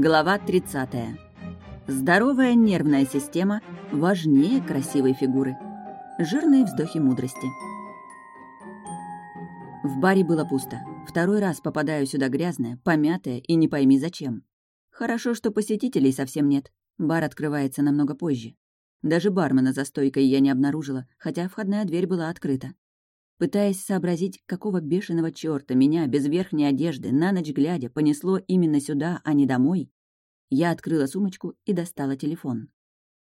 Глава 30. Здоровая нервная система важнее красивой фигуры. Жирные вздохи мудрости. В баре было пусто. Второй раз попадаю сюда грязная, помятая и не пойми зачем. Хорошо, что посетителей совсем нет. Бар открывается намного позже. Даже бармена за стойкой я не обнаружила, хотя входная дверь была открыта. Пытаясь сообразить, какого бешеного чёрта меня без верхней одежды на ночь глядя понесло именно сюда, а не домой, я открыла сумочку и достала телефон.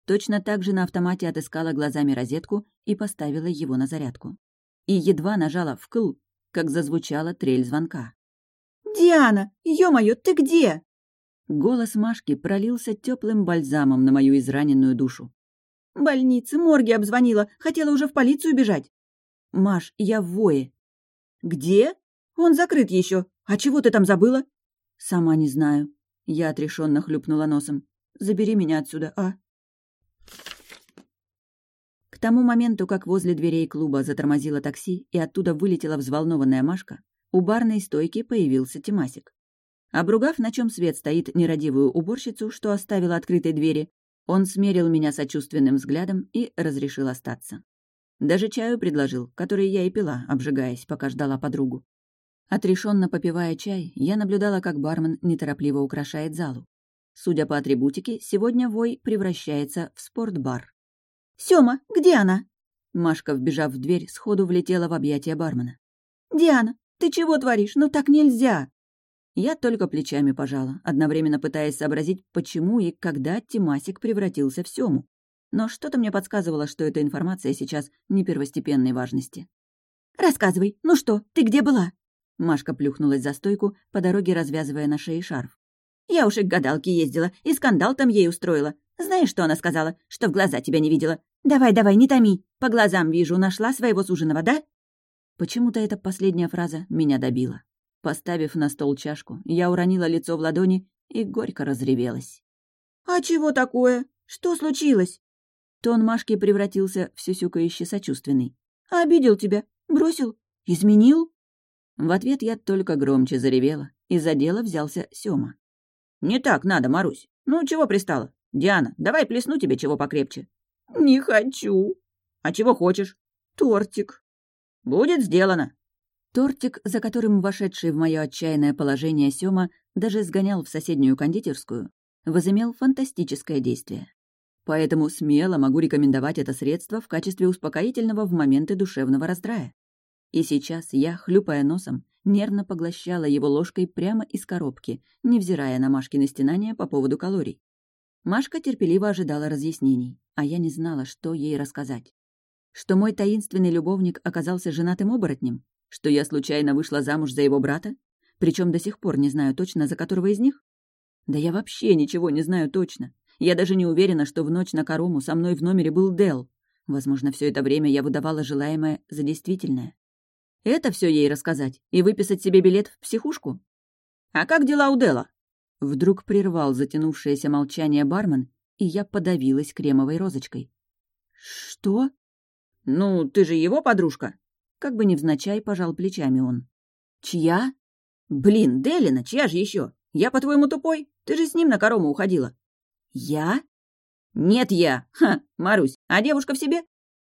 Точно так же на автомате отыскала глазами розетку и поставила его на зарядку. И едва нажала «вкл», как зазвучала трель звонка. «Диана, ё-моё, ты где?» Голос Машки пролился теплым бальзамом на мою израненную душу. «Больницы, морги обзвонила, хотела уже в полицию бежать». «Маш, я в вое». «Где? Он закрыт еще. А чего ты там забыла?» «Сама не знаю». Я отрешенно хлюпнула носом. «Забери меня отсюда, а?» К тому моменту, как возле дверей клуба затормозило такси и оттуда вылетела взволнованная Машка, у барной стойки появился Тимасик. Обругав, на чем свет стоит нерадивую уборщицу, что оставила открытой двери, он смерил меня сочувственным взглядом и разрешил остаться. Даже чаю предложил, который я и пила, обжигаясь, пока ждала подругу. Отрешенно попивая чай, я наблюдала, как бармен неторопливо украшает залу. Судя по атрибутике, сегодня Вой превращается в спортбар. «Сёма, где она?» Машка, вбежав в дверь, сходу влетела в объятия бармена. «Диана, ты чего творишь? Ну так нельзя!» Я только плечами пожала, одновременно пытаясь сообразить, почему и когда Тимасик превратился в Сёму но что-то мне подсказывало, что эта информация сейчас не первостепенной важности. «Рассказывай, ну что, ты где была?» Машка плюхнулась за стойку, по дороге развязывая на шее шарф. «Я уж и к гадалке ездила, и скандал там ей устроила. Знаешь, что она сказала? Что в глаза тебя не видела. Давай-давай, не томи. По глазам вижу, нашла своего суженого, да?» Почему-то эта последняя фраза меня добила. Поставив на стол чашку, я уронила лицо в ладони и горько разревелась. «А чего такое? Что случилось?» Тон Машки превратился в сюсюкающий сочувственный. «Обидел тебя? Бросил? Изменил?» В ответ я только громче заревела, и за дело взялся Сёма. «Не так надо, Марусь. Ну, чего пристала? Диана, давай плесну тебе чего покрепче». «Не хочу». «А чего хочешь?» «Тортик». «Будет сделано». Тортик, за которым вошедший в мое отчаянное положение Сёма даже сгонял в соседнюю кондитерскую, возымел фантастическое действие. Поэтому смело могу рекомендовать это средство в качестве успокоительного в моменты душевного раздрая. И сейчас я, хлюпая носом, нервно поглощала его ложкой прямо из коробки, невзирая на Машкины стенания по поводу калорий. Машка терпеливо ожидала разъяснений, а я не знала, что ей рассказать. Что мой таинственный любовник оказался женатым оборотнем? Что я случайно вышла замуж за его брата? Причем до сих пор не знаю точно, за которого из них? Да я вообще ничего не знаю точно. Я даже не уверена, что в ночь на Карому со мной в номере был Дел. Возможно, все это время я выдавала желаемое за действительное. Это все ей рассказать и выписать себе билет в психушку? А как дела у Дела? Вдруг прервал затянувшееся молчание бармен, и я подавилась кремовой розочкой. «Что?» «Ну, ты же его подружка?» Как бы невзначай пожал плечами он. «Чья?» «Блин, Делина, чья же еще? Я, по-твоему, тупой? Ты же с ним на корому уходила». «Я?» «Нет, я! Ха, Марусь, а девушка в себе?»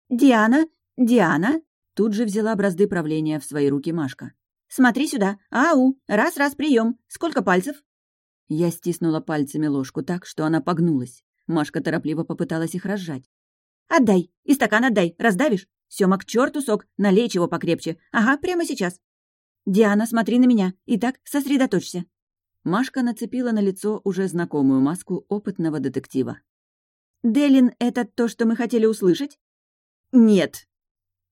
«Диана! Диана!» Тут же взяла бразды правления в свои руки Машка. «Смотри сюда! Ау! Раз-раз, прием! Сколько пальцев?» Я стиснула пальцами ложку так, что она погнулась. Машка торопливо попыталась их разжать. «Отдай! И стакан отдай! Раздавишь? Сёма, к черту сок! Налей чего покрепче! Ага, прямо сейчас!» «Диана, смотри на меня! Итак, сосредоточься!» Машка нацепила на лицо уже знакомую маску опытного детектива. «Делин, это то, что мы хотели услышать?» «Нет».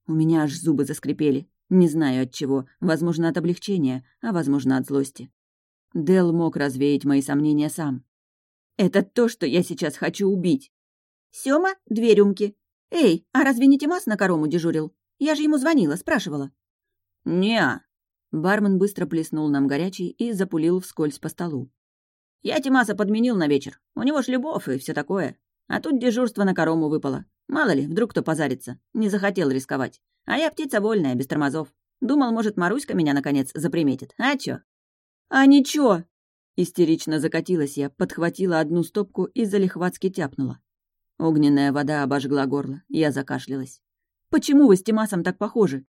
У меня аж зубы заскрипели. Не знаю от чего. Возможно, от облегчения, а возможно, от злости. Дел мог развеять мои сомнения сам. «Это то, что я сейчас хочу убить». «Сёма, две рюмки. Эй, а разве не Тимас на корому дежурил? Я же ему звонила, спрашивала». «Не-а», Бармен быстро плеснул нам горячий и запулил вскользь по столу. «Я Тимаса подменил на вечер. У него ж любовь и все такое. А тут дежурство на корому выпало. Мало ли, вдруг кто позарится. Не захотел рисковать. А я птица вольная, без тормозов. Думал, может, Маруська меня, наконец, заприметит. А чё?» «А ничего!» Истерично закатилась я, подхватила одну стопку и залихватски тяпнула. Огненная вода обожгла горло, я закашлялась. «Почему вы с Тимасом так похожи?»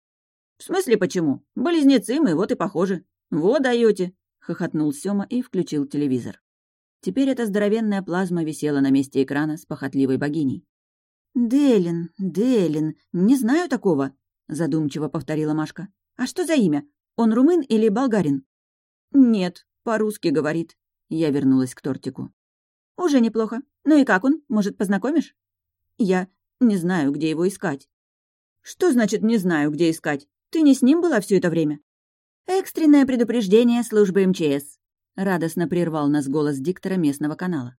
«В смысле почему? Близнецы мы, вот и похожи. Вот даете!» — хохотнул Сёма и включил телевизор. Теперь эта здоровенная плазма висела на месте экрана с похотливой богиней. «Делин, Делин, не знаю такого», — задумчиво повторила Машка. «А что за имя? Он румын или болгарин?» «Нет, по-русски говорит». Я вернулась к тортику. «Уже неплохо. Ну и как он? Может, познакомишь?» «Я не знаю, где его искать». «Что значит «не знаю, где искать»? Ты не с ним была все это время?» «Экстренное предупреждение службы МЧС», — радостно прервал нас голос диктора местного канала.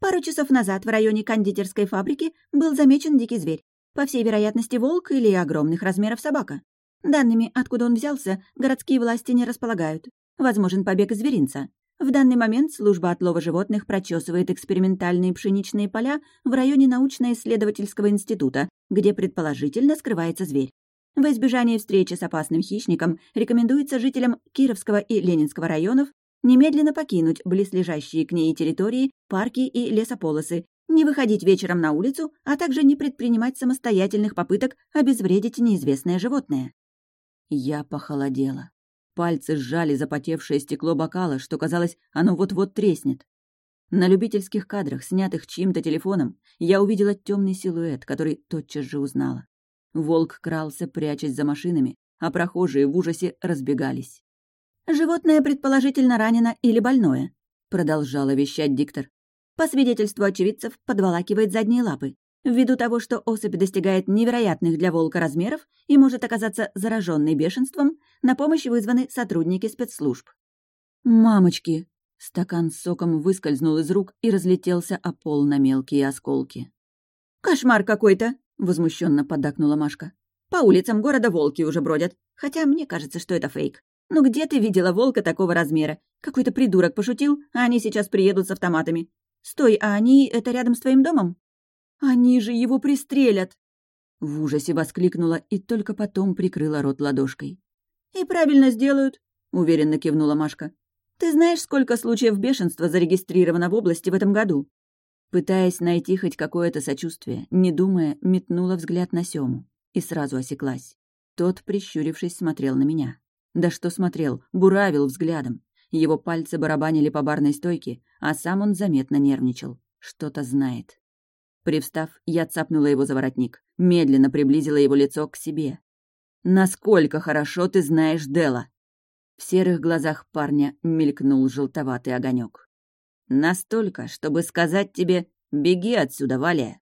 Пару часов назад в районе кондитерской фабрики был замечен дикий зверь. По всей вероятности, волк или огромных размеров собака. Данными, откуда он взялся, городские власти не располагают. Возможен побег из зверинца. В данный момент служба отлова животных прочесывает экспериментальные пшеничные поля в районе научно-исследовательского института, где предположительно скрывается зверь. В избежание встречи с опасным хищником рекомендуется жителям Кировского и Ленинского районов немедленно покинуть близлежащие к ней территории, парки и лесополосы, не выходить вечером на улицу, а также не предпринимать самостоятельных попыток обезвредить неизвестное животное. Я похолодела. Пальцы сжали запотевшее стекло бокала, что, казалось, оно вот-вот треснет. На любительских кадрах, снятых чьим-то телефоном, я увидела темный силуэт, который тотчас же узнала. Волк крался, прячась за машинами, а прохожие в ужасе разбегались. «Животное предположительно ранено или больное», — продолжала вещать диктор. По свидетельству очевидцев, подволакивает задние лапы. Ввиду того, что особь достигает невероятных для волка размеров и может оказаться зараженной бешенством, на помощь вызваны сотрудники спецслужб. «Мамочки!» Стакан с соком выскользнул из рук и разлетелся о пол на мелкие осколки. «Кошмар какой-то!» — возмущенно поддакнула Машка. «По улицам города волки уже бродят. Хотя мне кажется, что это фейк. Ну где ты видела волка такого размера? Какой-то придурок пошутил, а они сейчас приедут с автоматами. Стой, а они — это рядом с твоим домом? Они же его пристрелят!» В ужасе воскликнула и только потом прикрыла рот ладошкой. «И правильно сделают», — уверенно кивнула Машка. «Ты знаешь, сколько случаев бешенства зарегистрировано в области в этом году?» Пытаясь найти хоть какое-то сочувствие, не думая, метнула взгляд на Сему и сразу осеклась. Тот, прищурившись, смотрел на меня. Да что смотрел, буравил взглядом. Его пальцы барабанили по барной стойке, а сам он заметно нервничал. Что-то знает. Привстав, я цапнула его за воротник, медленно приблизила его лицо к себе. «Насколько хорошо ты знаешь Дела!» В серых глазах парня мелькнул желтоватый огонек. «Настолько, чтобы сказать тебе «беги отсюда, Валя!»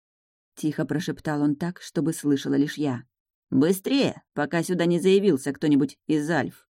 Тихо прошептал он так, чтобы слышала лишь я. «Быстрее, пока сюда не заявился кто-нибудь из Альф».